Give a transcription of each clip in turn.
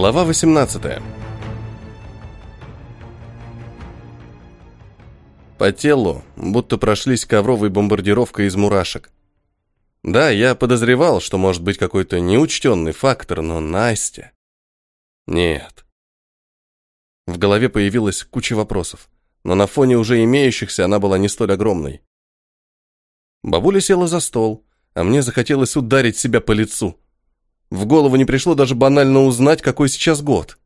Глава 18. По телу будто прошлись ковровой бомбардировкой из мурашек. Да, я подозревал, что может быть какой-то неучтенный фактор, но Настя... Нет. В голове появилась куча вопросов, но на фоне уже имеющихся она была не столь огромной. Бабуля села за стол, а мне захотелось ударить себя по лицу. В голову не пришло даже банально узнать, какой сейчас год.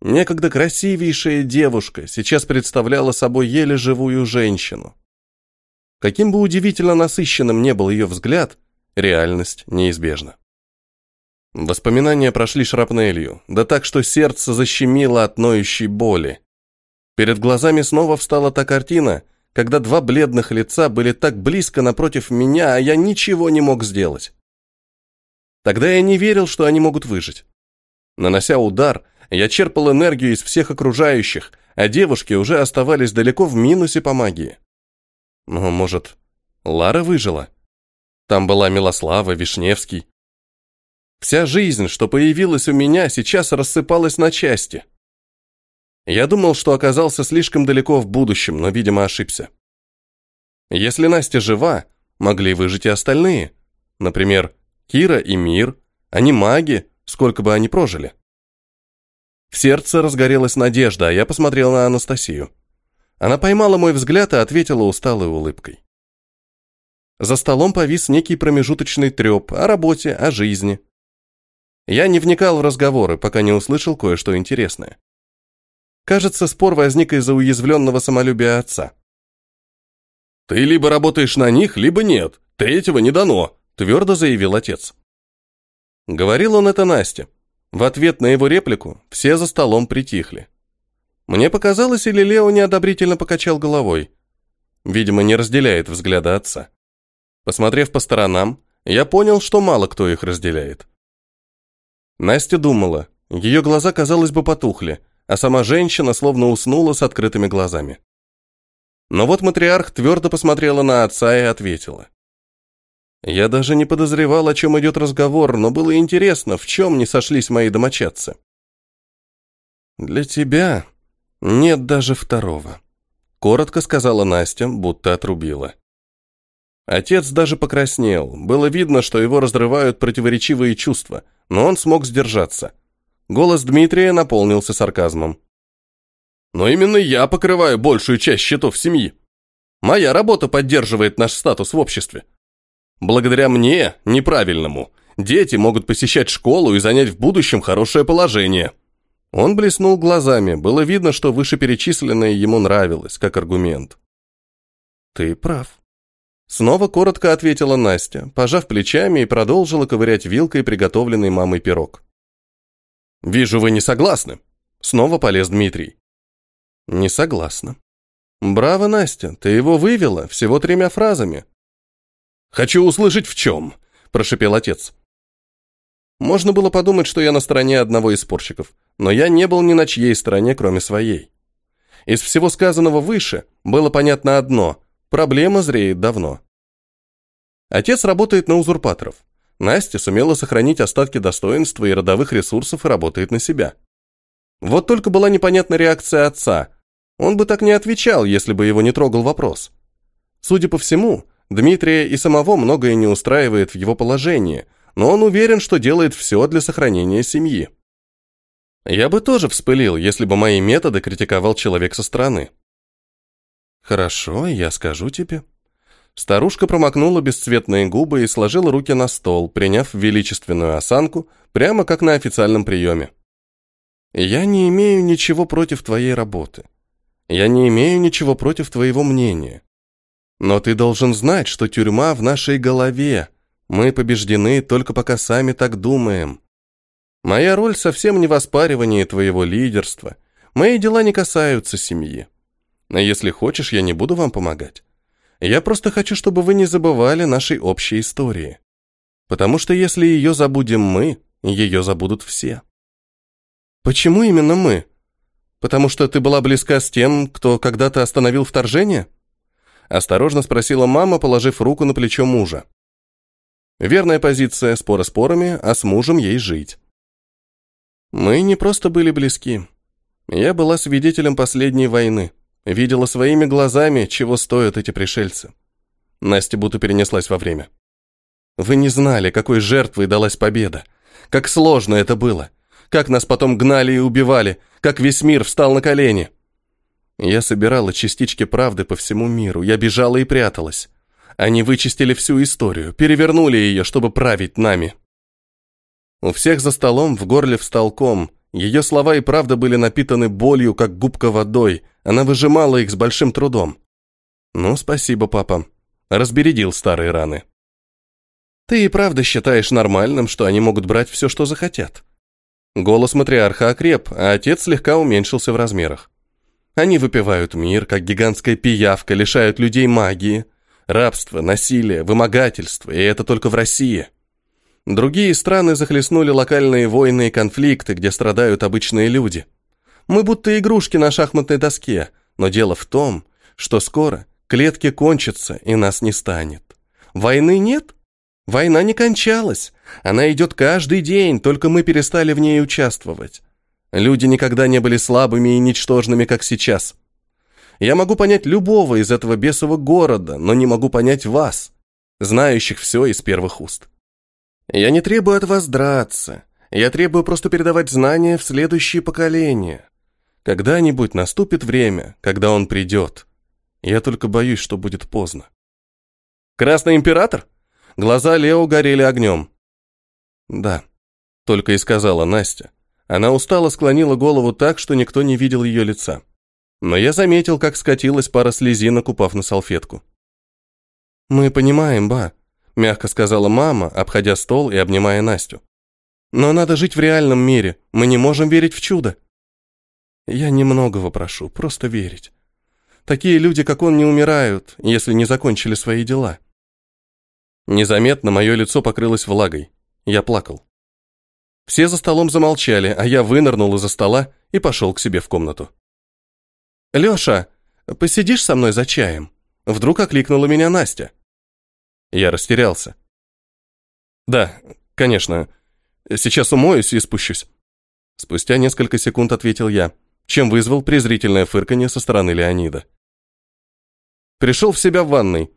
Некогда красивейшая девушка сейчас представляла собой еле живую женщину. Каким бы удивительно насыщенным не был ее взгляд, реальность неизбежна. Воспоминания прошли шрапнелью, да так, что сердце защемило от ноющей боли. Перед глазами снова встала та картина, когда два бледных лица были так близко напротив меня, а я ничего не мог сделать. Тогда я не верил, что они могут выжить. Нанося удар, я черпал энергию из всех окружающих, а девушки уже оставались далеко в минусе по магии. Но, может, Лара выжила? Там была Милослава, Вишневский. Вся жизнь, что появилась у меня, сейчас рассыпалась на части. Я думал, что оказался слишком далеко в будущем, но, видимо, ошибся. Если Настя жива, могли выжить и остальные. Например, Кира и Мир, они маги, сколько бы они прожили. В сердце разгорелась надежда, а я посмотрел на Анастасию. Она поймала мой взгляд и ответила усталой улыбкой. За столом повис некий промежуточный треп о работе, о жизни. Я не вникал в разговоры, пока не услышал кое-что интересное. Кажется, спор возник из-за уязвленного самолюбия отца. «Ты либо работаешь на них, либо нет. Третьего не дано», твердо заявил отец. Говорил он это Насте. В ответ на его реплику все за столом притихли. Мне показалось, или Лео неодобрительно покачал головой. Видимо, не разделяет взгляда отца. Посмотрев по сторонам, я понял, что мало кто их разделяет. Настя думала, ее глаза, казалось бы, потухли, а сама женщина словно уснула с открытыми глазами. Но вот матриарх твердо посмотрела на отца и ответила. Я даже не подозревал, о чем идет разговор, но было интересно, в чем не сошлись мои домочадцы. «Для тебя нет даже второго», — коротко сказала Настя, будто отрубила. Отец даже покраснел. Было видно, что его разрывают противоречивые чувства, но он смог сдержаться. Голос Дмитрия наполнился сарказмом. «Но именно я покрываю большую часть счетов семьи. Моя работа поддерживает наш статус в обществе. Благодаря мне, неправильному, дети могут посещать школу и занять в будущем хорошее положение. Он блеснул глазами, было видно, что вышеперечисленное ему нравилось, как аргумент. Ты прав. Снова коротко ответила Настя, пожав плечами и продолжила ковырять вилкой приготовленный мамой пирог. «Вижу, вы не согласны». Снова полез Дмитрий. «Не согласна». «Браво, Настя, ты его вывела всего тремя фразами. «Хочу услышать в чем», – прошипел отец. Можно было подумать, что я на стороне одного из спорщиков, но я не был ни на чьей стороне, кроме своей. Из всего сказанного выше было понятно одно – проблема зреет давно. Отец работает на узурпаторов. Настя сумела сохранить остатки достоинства и родовых ресурсов и работает на себя. Вот только была непонятна реакция отца. Он бы так не отвечал, если бы его не трогал вопрос. Судя по всему, Дмитрия и самого многое не устраивает в его положении, но он уверен, что делает все для сохранения семьи. Я бы тоже вспылил, если бы мои методы критиковал человек со стороны. «Хорошо, я скажу тебе». Старушка промокнула бесцветные губы и сложила руки на стол, приняв величественную осанку, прямо как на официальном приеме. «Я не имею ничего против твоей работы. Я не имею ничего против твоего мнения. Но ты должен знать, что тюрьма в нашей голове. Мы побеждены только пока сами так думаем. Моя роль совсем не в оспаривании твоего лидерства. Мои дела не касаются семьи. Но если хочешь, я не буду вам помогать. Я просто хочу, чтобы вы не забывали нашей общей истории. Потому что если ее забудем мы, ее забудут все. Почему именно мы? Потому что ты была близка с тем, кто когда-то остановил вторжение? Осторожно спросила мама, положив руку на плечо мужа. Верная позиция, споры спорами, а с мужем ей жить. Мы не просто были близки. Я была свидетелем последней войны, видела своими глазами, чего стоят эти пришельцы. Настя будто перенеслась во время. Вы не знали, какой жертвой далась победа, как сложно это было, как нас потом гнали и убивали, как весь мир встал на колени. Я собирала частички правды по всему миру, я бежала и пряталась. Они вычистили всю историю, перевернули ее, чтобы править нами. У всех за столом в горле встал ком. Ее слова и правда были напитаны болью, как губка водой. Она выжимала их с большим трудом. «Ну, спасибо, папа. Разбередил старые раны». «Ты и правда считаешь нормальным, что они могут брать все, что захотят?» Голос матриарха окреп, а отец слегка уменьшился в размерах. Они выпивают мир, как гигантская пиявка, лишают людей магии. Рабство, насилие, вымогательство, и это только в России. Другие страны захлестнули локальные войны и конфликты, где страдают обычные люди. Мы будто игрушки на шахматной доске, но дело в том, что скоро клетки кончатся, и нас не станет. Войны нет? Война не кончалась. Она идет каждый день, только мы перестали в ней участвовать. Люди никогда не были слабыми и ничтожными, как сейчас. Я могу понять любого из этого бесового города, но не могу понять вас, знающих все из первых уст. Я не требую от вас драться. Я требую просто передавать знания в следующие поколения. Когда-нибудь наступит время, когда он придет. Я только боюсь, что будет поздно. Красный император? Глаза Лео горели огнем. Да, только и сказала Настя, она устало склонила голову так, что никто не видел ее лица. Но я заметил, как скатилась пара слезинок, упав на салфетку. «Мы понимаем, ба», — мягко сказала мама, обходя стол и обнимая Настю. «Но надо жить в реальном мире, мы не можем верить в чудо». «Я немногого прошу, просто верить. Такие люди, как он, не умирают, если не закончили свои дела». Незаметно мое лицо покрылось влагой. Я плакал. Все за столом замолчали, а я вынырнул из-за стола и пошел к себе в комнату. «Леша, посидишь со мной за чаем?» Вдруг окликнула меня Настя. Я растерялся. «Да, конечно. Сейчас умоюсь и спущусь». Спустя несколько секунд ответил я, чем вызвал презрительное фырканье со стороны Леонида. Пришел в себя в ванной.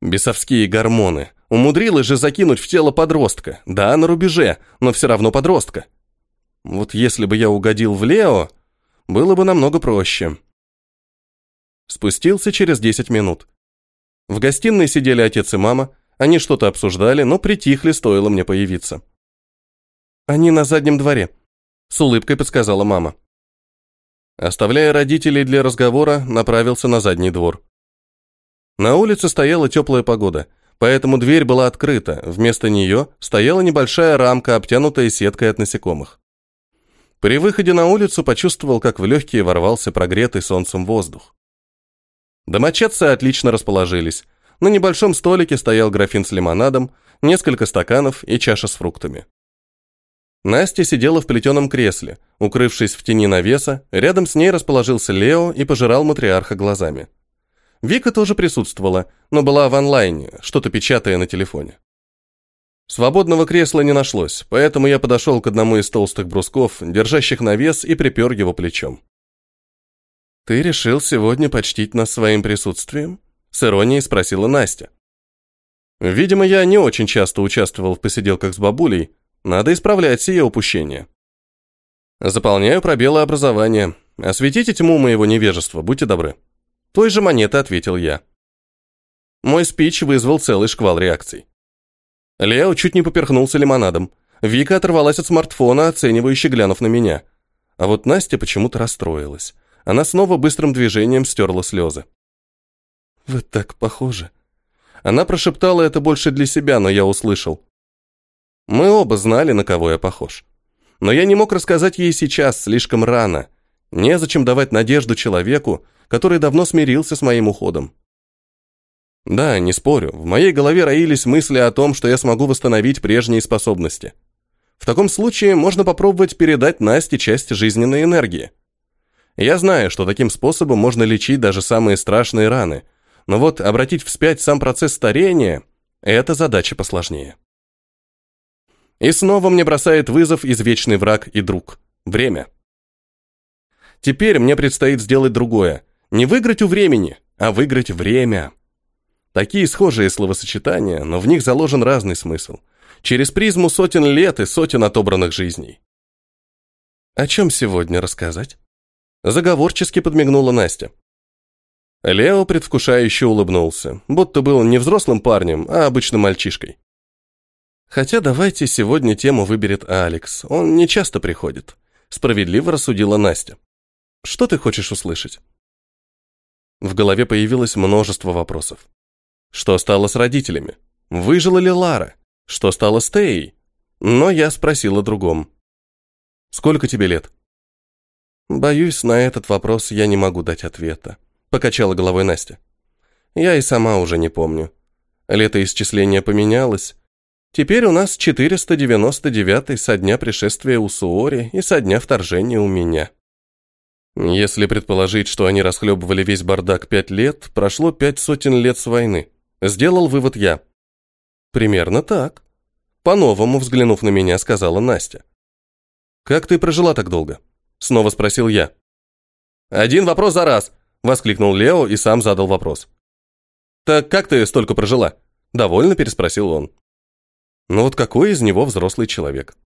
Бесовские гормоны. Умудрилась же закинуть в тело подростка. Да, на рубеже, но все равно подростка. Вот если бы я угодил в Лео, было бы намного проще. Спустился через 10 минут. В гостиной сидели отец и мама. Они что-то обсуждали, но притихли, стоило мне появиться. «Они на заднем дворе», — с улыбкой подсказала мама. Оставляя родителей для разговора, направился на задний двор. На улице стояла теплая погода — поэтому дверь была открыта, вместо нее стояла небольшая рамка, обтянутая сеткой от насекомых. При выходе на улицу почувствовал, как в легкие ворвался прогретый солнцем воздух. Домочадцы отлично расположились. На небольшом столике стоял графин с лимонадом, несколько стаканов и чаша с фруктами. Настя сидела в плетеном кресле, укрывшись в тени навеса, рядом с ней расположился Лео и пожирал матриарха глазами. Вика тоже присутствовала, но была в онлайне, что-то печатая на телефоне. Свободного кресла не нашлось, поэтому я подошел к одному из толстых брусков, держащих навес, и припер его плечом. «Ты решил сегодня почтить нас своим присутствием?» — с иронией спросила Настя. Видимо, я не очень часто участвовал в посиделках с бабулей, надо исправлять сие упущение. Заполняю пробелы образования. Осветите тьму моего невежества, будьте добры. Той же монеты ответил я. Мой спич вызвал целый шквал реакций. Лео чуть не поперхнулся лимонадом. Вика оторвалась от смартфона, оценивающе глянув на меня. А вот Настя почему-то расстроилась. Она снова быстрым движением стерла слезы. «Вы так похожи». Она прошептала это больше для себя, но я услышал. Мы оба знали, на кого я похож. Но я не мог рассказать ей сейчас, слишком рано. Незачем давать надежду человеку, который давно смирился с моим уходом. Да, не спорю, в моей голове роились мысли о том, что я смогу восстановить прежние способности. В таком случае можно попробовать передать Насте часть жизненной энергии. Я знаю, что таким способом можно лечить даже самые страшные раны, но вот обратить вспять сам процесс старения – это задача посложнее. И снова мне бросает вызов извечный враг и друг. Время. Теперь мне предстоит сделать другое. Не выиграть у времени, а выиграть время. Такие схожие словосочетания, но в них заложен разный смысл. Через призму сотен лет и сотен отобранных жизней. О чем сегодня рассказать? Заговорчески подмигнула Настя. Лео предвкушающе улыбнулся, будто был не взрослым парнем, а обычным мальчишкой. Хотя давайте сегодня тему выберет Алекс. Он не часто приходит. Справедливо рассудила Настя. Что ты хочешь услышать? В голове появилось множество вопросов. Что стало с родителями? Выжила ли Лара? Что стало с Теей? Но я спросила о другом. Сколько тебе лет? Боюсь, на этот вопрос я не могу дать ответа, покачала головой Настя. Я и сама уже не помню. Летоисчисление поменялось, Теперь у нас 499 со дня пришествия у Суори и со дня вторжения у меня. Если предположить, что они расхлебывали весь бардак пять лет, прошло пять сотен лет с войны. Сделал вывод я. Примерно так. По-новому, взглянув на меня, сказала Настя. «Как ты прожила так долго?» Снова спросил я. «Один вопрос за раз!» Воскликнул Лео и сам задал вопрос. «Так как ты столько прожила?» Довольно переспросил он. Но вот какой из него взрослый человек?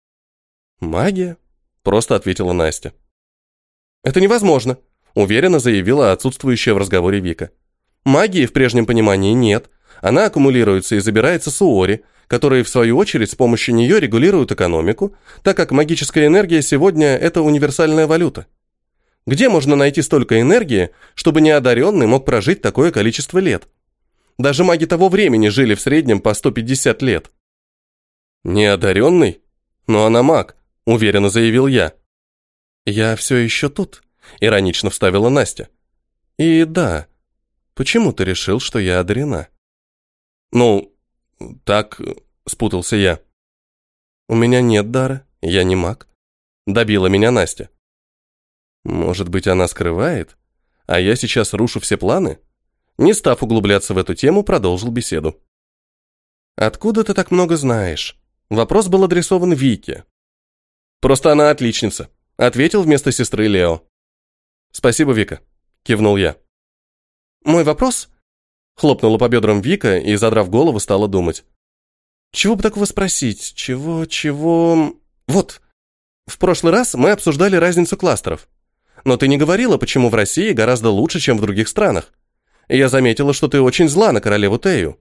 Магия, просто ответила Настя. Это невозможно, уверенно заявила отсутствующая в разговоре Вика. Магии в прежнем понимании нет. Она аккумулируется и забирается с Уори, которые в свою очередь с помощью нее регулируют экономику, так как магическая энергия сегодня это универсальная валюта. Где можно найти столько энергии, чтобы неодаренный мог прожить такое количество лет? Даже маги того времени жили в среднем по 150 лет. «Неодаренный? Но она маг», — уверенно заявил я. «Я все еще тут», — иронично вставила Настя. «И да, почему ты решил, что я одарена?» «Ну, так...» — спутался я. «У меня нет дара, я не маг», — добила меня Настя. «Может быть, она скрывает? А я сейчас рушу все планы?» Не став углубляться в эту тему, продолжил беседу. «Откуда ты так много знаешь?» Вопрос был адресован Вике. «Просто она отличница», — ответил вместо сестры Лео. «Спасибо, Вика», — кивнул я. «Мой вопрос?» — хлопнула по бедрам Вика и, задрав голову, стала думать. «Чего бы такого спросить? Чего, чего...» «Вот, в прошлый раз мы обсуждали разницу кластеров. Но ты не говорила, почему в России гораздо лучше, чем в других странах. Я заметила, что ты очень зла на королеву Тею».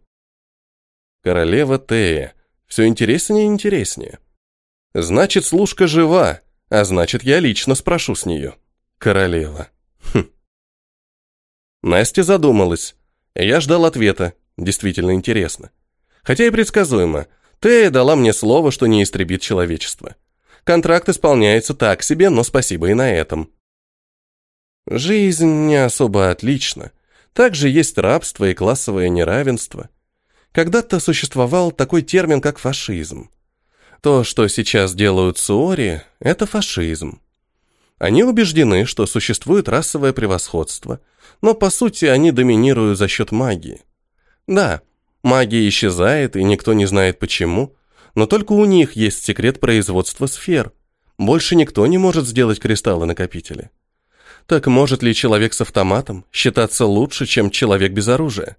«Королева Тея», все интереснее и интереснее. Значит, служка жива, а значит, я лично спрошу с нее. Королева. Хм. Настя задумалась. Я ждал ответа. Действительно интересно. Хотя и предсказуемо. Тея дала мне слово, что не истребит человечество. Контракт исполняется так себе, но спасибо и на этом. Жизнь не особо отлична. Также есть рабство и классовое неравенство. Когда-то существовал такой термин, как фашизм. То, что сейчас делают суори, это фашизм. Они убеждены, что существует расовое превосходство, но по сути они доминируют за счет магии. Да, магия исчезает, и никто не знает почему, но только у них есть секрет производства сфер. Больше никто не может сделать кристаллы-накопители. Так может ли человек с автоматом считаться лучше, чем человек без оружия?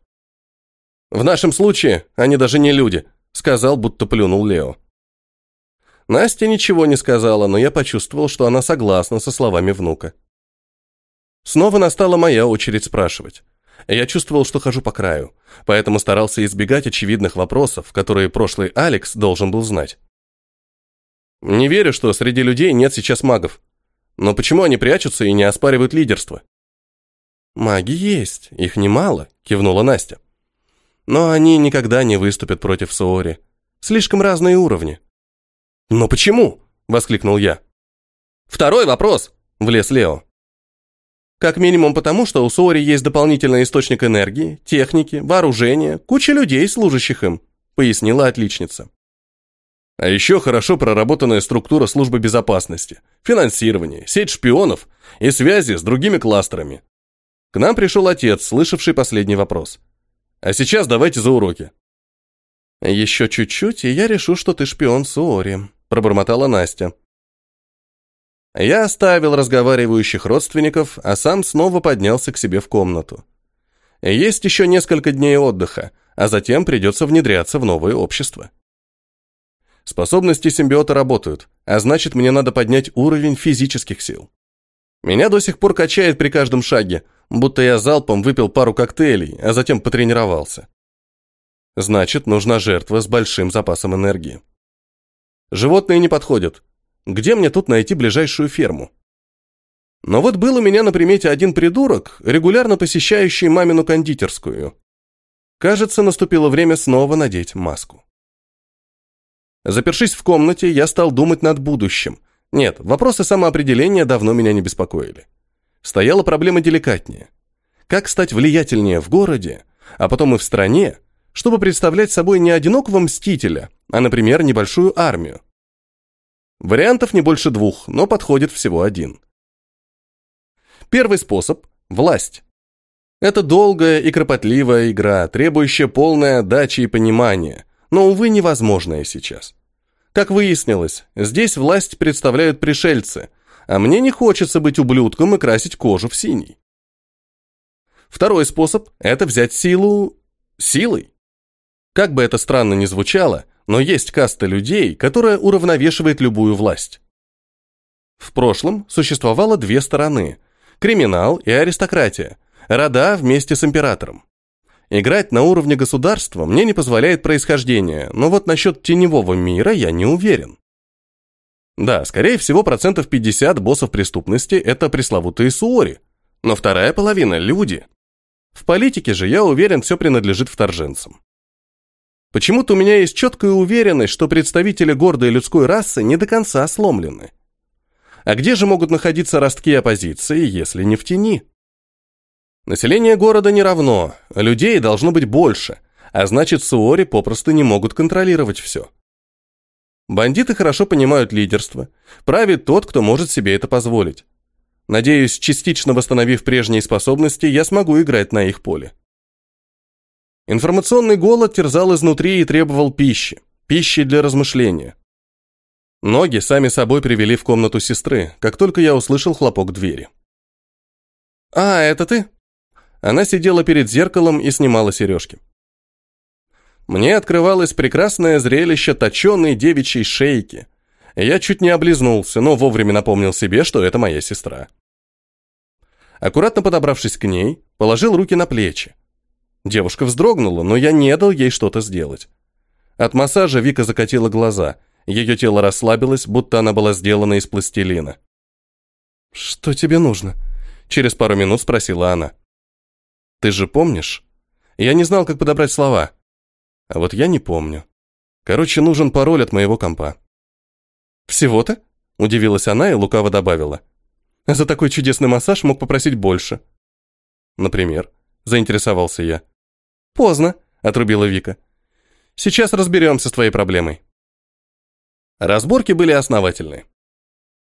В нашем случае они даже не люди, сказал, будто плюнул Лео. Настя ничего не сказала, но я почувствовал, что она согласна со словами внука. Снова настала моя очередь спрашивать. Я чувствовал, что хожу по краю, поэтому старался избегать очевидных вопросов, которые прошлый Алекс должен был знать. Не верю, что среди людей нет сейчас магов. Но почему они прячутся и не оспаривают лидерство? Маги есть, их немало, кивнула Настя. Но они никогда не выступят против Суори. Слишком разные уровни. «Но почему?» – воскликнул я. «Второй вопрос!» – влез Лео. Как минимум потому, что у Суори есть дополнительный источник энергии, техники, вооружения, куча людей, служащих им, пояснила отличница. А еще хорошо проработанная структура службы безопасности, финансирование, сеть шпионов и связи с другими кластерами. К нам пришел отец, слышавший последний вопрос. А сейчас давайте за уроки. Еще чуть-чуть, и я решу, что ты шпион Суори, пробормотала Настя. Я оставил разговаривающих родственников, а сам снова поднялся к себе в комнату. Есть еще несколько дней отдыха, а затем придется внедряться в новое общество. Способности симбиота работают, а значит, мне надо поднять уровень физических сил. Меня до сих пор качает при каждом шаге, будто я залпом выпил пару коктейлей, а затем потренировался. Значит, нужна жертва с большим запасом энергии. Животные не подходят. Где мне тут найти ближайшую ферму? Но вот был у меня на примете один придурок, регулярно посещающий мамину кондитерскую. Кажется, наступило время снова надеть маску. Запершись в комнате, я стал думать над будущим. Нет, вопросы самоопределения давно меня не беспокоили. Стояла проблема деликатнее. Как стать влиятельнее в городе, а потом и в стране, чтобы представлять собой не одинокого мстителя, а, например, небольшую армию. Вариантов не больше двух, но подходит всего один. Первый способ – власть. Это долгая и кропотливая игра, требующая полной отдачи и понимания, но, увы, невозможная сейчас. Как выяснилось, здесь власть представляют пришельцы, а мне не хочется быть ублюдком и красить кожу в синий. Второй способ – это взять силу силой. Как бы это странно ни звучало, но есть каста людей, которая уравновешивает любую власть. В прошлом существовало две стороны – криминал и аристократия, рода вместе с императором. Играть на уровне государства мне не позволяет происхождение, но вот насчет теневого мира я не уверен. Да, скорее всего, процентов 50 боссов преступности – это пресловутые суори, но вторая половина – люди. В политике же, я уверен, все принадлежит вторженцам. Почему-то у меня есть четкая уверенность, что представители гордой людской расы не до конца сломлены. А где же могут находиться ростки оппозиции, если не в тени? Население города не равно, людей должно быть больше, а значит, суори попросту не могут контролировать все. Бандиты хорошо понимают лидерство, правит тот, кто может себе это позволить. Надеюсь, частично восстановив прежние способности, я смогу играть на их поле. Информационный голод терзал изнутри и требовал пищи, пищи для размышления. Ноги сами собой привели в комнату сестры, как только я услышал хлопок двери. «А, это ты?» Она сидела перед зеркалом и снимала сережки. Мне открывалось прекрасное зрелище точеной девичьей шейки. Я чуть не облизнулся, но вовремя напомнил себе, что это моя сестра. Аккуратно подобравшись к ней, положил руки на плечи. Девушка вздрогнула, но я не дал ей что-то сделать. От массажа Вика закатила глаза. Ее тело расслабилось, будто она была сделана из пластилина. «Что тебе нужно?» Через пару минут спросила она. Ты же помнишь? Я не знал, как подобрать слова. А вот я не помню. Короче, нужен пароль от моего компа. Всего-то? Удивилась она и лукаво добавила. За такой чудесный массаж мог попросить больше. Например, заинтересовался я. Поздно, отрубила Вика. Сейчас разберемся с твоей проблемой. Разборки были основательные.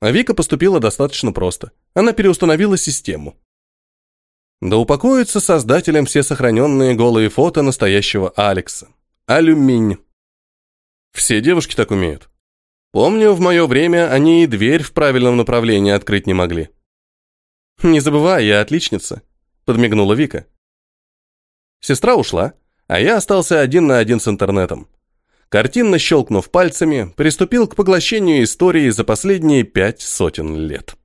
Вика поступила достаточно просто. Она переустановила систему. Да упокоятся создателем все сохраненные голые фото настоящего Алекса. Алюминь. Все девушки так умеют. Помню, в мое время они и дверь в правильном направлении открыть не могли. «Не забывай, я отличница», — подмигнула Вика. Сестра ушла, а я остался один на один с интернетом. Картинно щелкнув пальцами, приступил к поглощению истории за последние пять сотен лет.